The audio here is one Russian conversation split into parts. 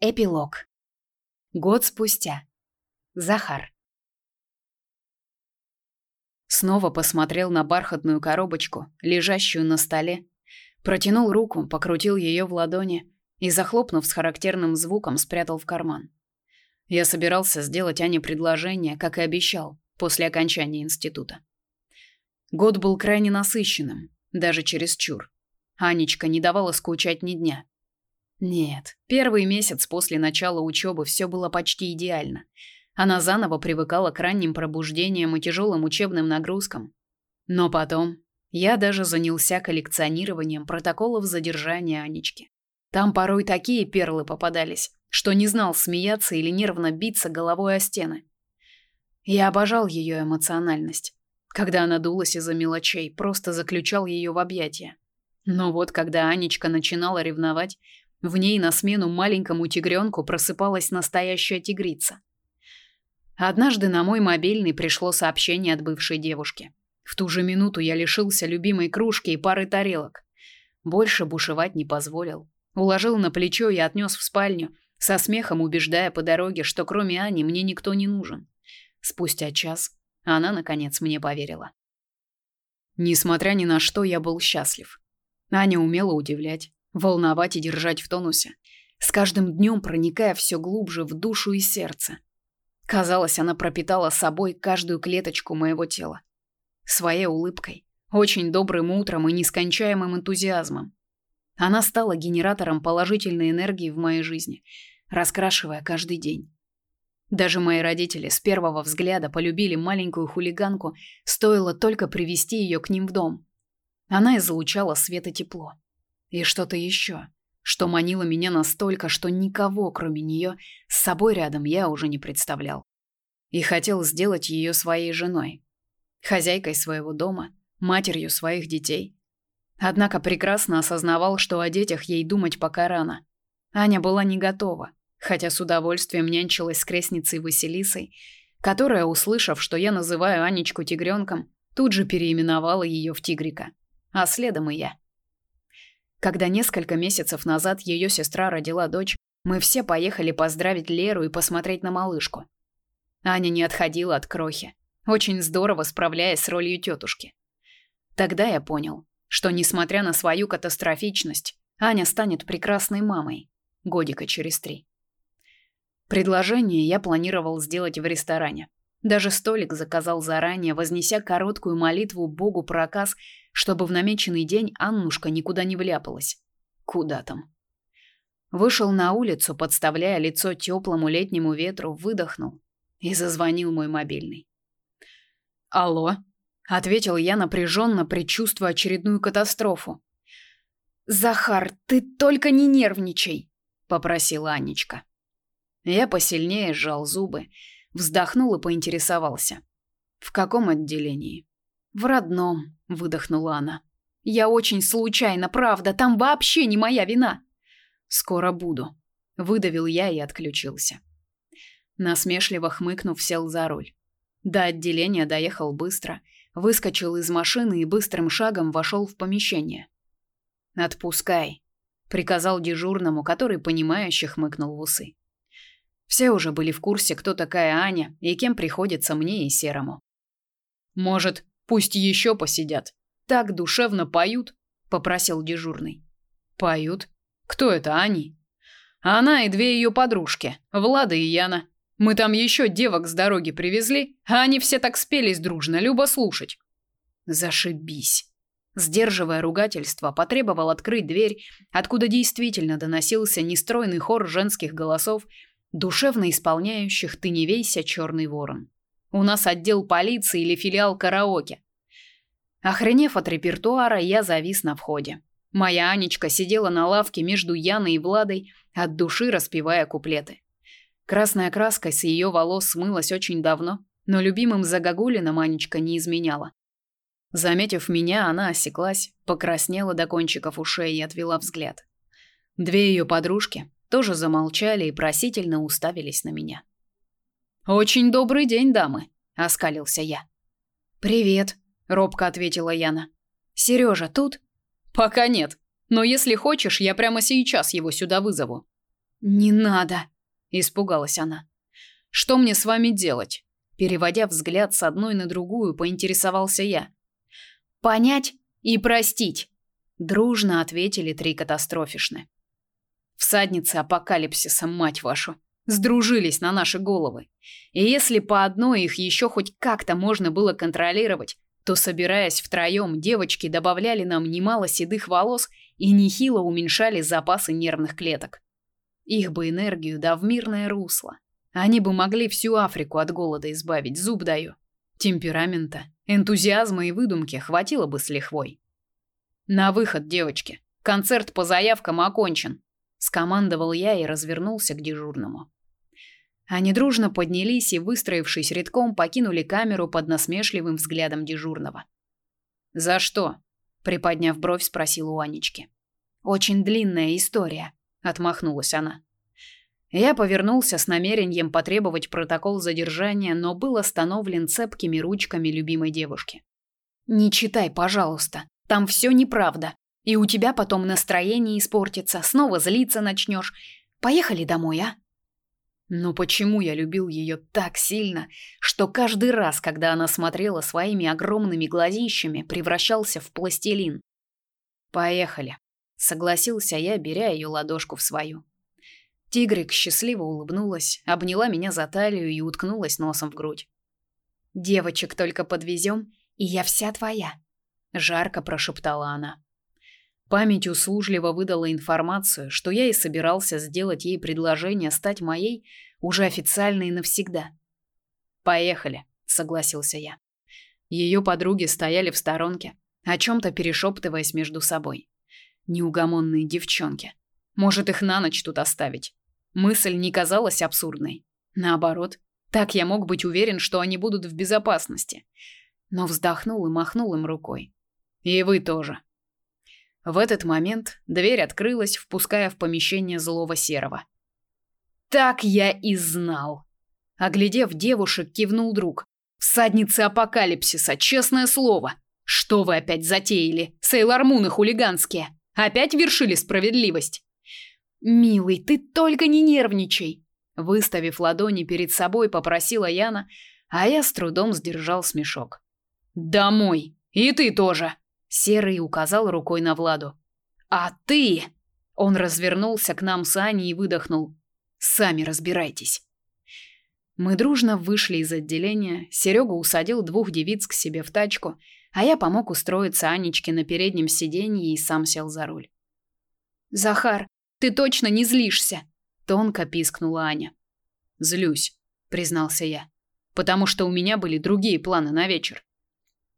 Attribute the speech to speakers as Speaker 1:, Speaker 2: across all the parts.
Speaker 1: Эпилог. Год спустя. Захар. Снова посмотрел на бархатную коробочку, лежащую на столе, протянул руку, покрутил ее в ладони и, захлопнув с характерным звуком, спрятал в карман. Я собирался сделать Ане предложение, как и обещал, после окончания института. Год был крайне насыщенным, даже чересчур. Анечка не давала скучать ни дня. Нет, первый месяц после начала учебы все было почти идеально. Она заново привыкала к ранним пробуждениям и тяжелым учебным нагрузкам. Но потом я даже занялся коллекционированием протоколов задержания Анечки. Там порой такие перлы попадались, что не знал, смеяться или нервно биться головой о стены. Я обожал ее эмоциональность. Когда она дулась из-за мелочей, просто заключал ее в объятия. Но вот когда Анечка начинала ревновать, в ней на смену маленькому тигренку просыпалась настоящая тигрица. Однажды на мой мобильный пришло сообщение от бывшей девушки. В ту же минуту я лишился любимой кружки и пары тарелок. Больше бушевать не позволил. Уложил на плечо и отнес в спальню, со смехом убеждая по дороге, что кроме Ани мне никто не нужен. Спустя час она наконец мне поверила. Несмотря ни на что, я был счастлив. Аня умела удивлять, волновать и держать в тонусе, с каждым днем проникая все глубже в душу и сердце. Казалось, она пропитала собой каждую клеточку моего тела. Своей улыбкой, очень добрым утром и нескончаемым энтузиазмом. Она стала генератором положительной энергии в моей жизни, раскрашивая каждый день. Даже мои родители с первого взгляда полюбили маленькую хулиганку, стоило только привести ее к ним в дом. Она излучала свет и тепло. И что-то еще, что манило меня настолько, что никого, кроме нее, с собой рядом я уже не представлял. И хотел сделать ее своей женой, хозяйкой своего дома, матерью своих детей. Однако прекрасно осознавал, что о детях ей думать пока рано. Аня была не готова, хотя с удовольствием нянчилась с крестницей Василисой, которая, услышав, что я называю Анечку тигренком, тут же переименовала ее в тигрика, а следом и я. Когда несколько месяцев назад ее сестра родила дочь, мы все поехали поздравить Леру и посмотреть на малышку. Аня не отходила от крохи, очень здорово справляясь с ролью тетушки. Тогда я понял, что несмотря на свою катастрофичность, Аня станет прекрасной мамой годика через три. Предложение я планировал сделать в ресторане. Даже столик заказал заранее, вознеся короткую молитву Богу про оказ, чтобы в намеченный день Аннушка никуда не вляпалась. Куда там? Вышел на улицу, подставляя лицо теплому летнему ветру, выдохнул и зазвонил мой мобильный. «Алло?» — ответил я напряженно, предчувствуя очередную катастрофу. «Захар, ты только не нервничай!» — попросила Анечка. Я посильнее сжал зубы, Вздохнул и поинтересовался. «В каком отделении?» «В родном», — выдохнула она. «Я очень случайно, правда, там вообще не моя вина». «Скоро буду», — выдавил я и отключился. Насмешливо хмыкнув, сел за руль. До отделения доехал быстро, выскочил из машины и быстрым шагом вошел в помещение. «Отпускай», — приказал дежурному, который понимающе хмыкнул в усы. Все уже были в курсе, кто такая Аня и кем приходится мне и Серому. Может, пусть еще посидят. Так душевно поют, попросил дежурный. Поют? Кто это они? Она и две ее подружки, Влада и Яна. Мы там еще девок с дороги привезли, а они все так спелись дружно, любо слушать. Зашибись. Сдерживая ругательство, потребовал открыть дверь, откуда действительно доносился нестройный хор женских голосов душевно исполняющих «Ты не вейся, черный ворон». У нас отдел полиции или филиал караоке. Охренев от репертуара, я завис на входе. Моя Анечка сидела на лавке между Яной и Владой, от души распевая куплеты. Красная краска с ее волос смылась очень давно, но любимым загогулином Анечка не изменяла. Заметив меня, она осеклась, покраснела до кончиков ушей и отвела взгляд. Две ее подружки, тоже замолчали и просительно уставились на меня. Очень добрый день, дамы, оскалился я. Привет, робко ответила Яна. Сережа тут? Пока нет, но если хочешь, я прямо сейчас его сюда вызову. Не надо, испугалась она. Что мне с вами делать? Переводя взгляд с одной на другую, поинтересовался я. Понять и простить, дружно ответили три катастрофишны. Всадницы апокалипсиса, мать вашу, сдружились на наши головы. И если по одной их еще хоть как-то можно было контролировать, то, собираясь втроем, девочки добавляли нам немало седых волос и нехило уменьшали запасы нервных клеток. Их бы энергию да в мирное русло. Они бы могли всю Африку от голода избавить, зуб даю. Темперамента, энтузиазма и выдумки хватило бы с лихвой. На выход, девочки. Концерт по заявкам окончен скомандовал я и развернулся к дежурному. Они дружно поднялись и, выстроившись рядком, покинули камеру под насмешливым взглядом дежурного. «За что?» – приподняв бровь, спросил у Анечки. «Очень длинная история», – отмахнулась она. Я повернулся с намерением потребовать протокол задержания, но был остановлен цепкими ручками любимой девушки. «Не читай, пожалуйста. Там все неправда. И у тебя потом настроение испортится, снова злиться начнешь. Поехали домой, а? Но почему я любил ее так сильно, что каждый раз, когда она смотрела своими огромными глазищами, превращался в пластилин? Поехали, согласился я, беря ее ладошку в свою. Тигрик счастливо улыбнулась, обняла меня за талию и уткнулась носом в грудь. Девочек только подвезем, и я вся твоя, жарко прошептала она. Память услужливо выдала информацию, что я и собирался сделать ей предложение стать моей уже официально и навсегда. Поехали, согласился я. Ее подруги стояли в сторонке, о чем то перешептываясь между собой. Неугомонные девчонки. Может, их на ночь тут оставить. Мысль не казалась абсурдной. Наоборот, так я мог быть уверен, что они будут в безопасности. Но вздохнул и махнул им рукой. И вы тоже. В этот момент дверь открылась, впуская в помещение злого серого. Так я и знал. Оглядев девушек, кивнул друг. Всадницы апокалипсиса, честное слово. Что вы опять затеяли? Сейлормуны хулиганские. Опять вершили справедливость? Милый, ты только не нервничай. Выставив ладони перед собой, попросила Яна, а я с трудом сдержал смешок. Домой. И ты тоже. Серый указал рукой на Владу. А ты? Он развернулся к нам с Аней и выдохнул: "Сами разбирайтесь". Мы дружно вышли из отделения. Серега усадил двух девиц к себе в тачку, а я помог устроиться Анечке на переднем сиденье и сам сел за руль. Захар, ты точно не злишься? тонко пискнула Аня. Злюсь, признался я, потому что у меня были другие планы на вечер.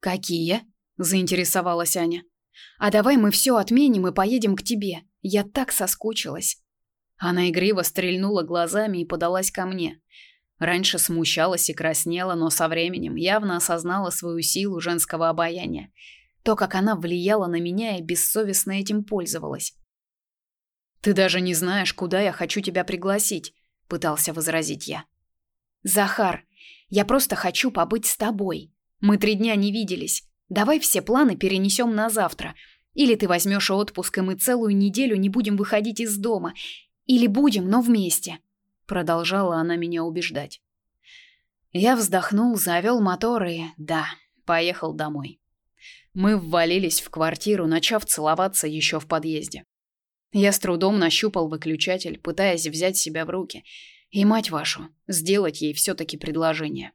Speaker 1: Какие? Заинтересовалась Аня. А давай мы все отменим и поедем к тебе. Я так соскучилась. Она игриво стрельнула глазами и подалась ко мне. Раньше смущалась и краснела, но со временем явно осознала свою силу женского обаяния. То, как она влияла на меня и бессовестно этим пользовалась. Ты даже не знаешь, куда я хочу тебя пригласить, пытался возразить я. Захар, я просто хочу побыть с тобой. Мы три дня не виделись. Давай все планы перенесем на завтра. Или ты возьмешь отпуск, и мы целую неделю не будем выходить из дома. Или будем, но вместе. Продолжала она меня убеждать. Я вздохнул, завел мотор и, да, поехал домой. Мы ввалились в квартиру, начав целоваться еще в подъезде. Я с трудом нащупал выключатель, пытаясь взять себя в руки. И, мать вашу, сделать ей все-таки предложение.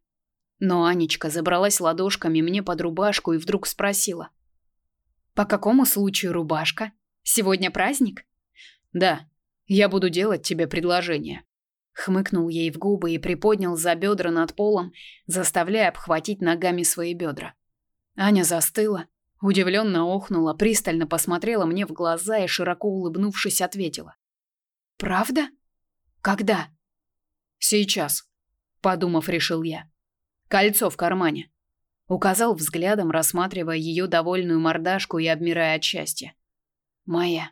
Speaker 1: Но Анечка забралась ладошками мне под рубашку и вдруг спросила: "По какому случаю рубашка? Сегодня праздник?" "Да, я буду делать тебе предложение." Хмыкнул ей в губы и приподнял за бедра над полом, заставляя обхватить ногами свои бедра. Аня застыла, удивленно охнула, пристально посмотрела мне в глаза и широко улыбнувшись ответила: "Правда? Когда?" "Сейчас", подумав, решил я. Кольцо в кармане. Указал взглядом, рассматривая ее довольную мордашку и обмирая от счастья. Моя.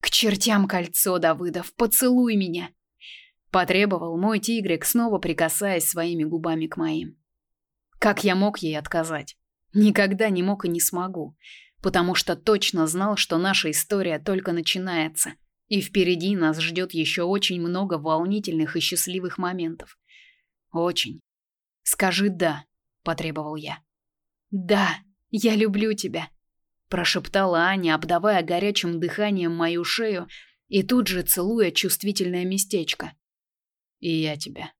Speaker 1: К чертям кольцо, Давыдов, поцелуй меня. Потребовал мой тигрик, снова прикасаясь своими губами к моим. Как я мог ей отказать? Никогда не мог и не смогу, потому что точно знал, что наша история только начинается, И впереди нас ждет еще очень много волнительных и счастливых моментов. Очень. Скажи «да», — потребовал я. «Да, я люблю тебя», — прошептала Аня, обдавая горячим дыханием мою шею и тут же целуя чувствительное местечко.
Speaker 2: «И я тебя»,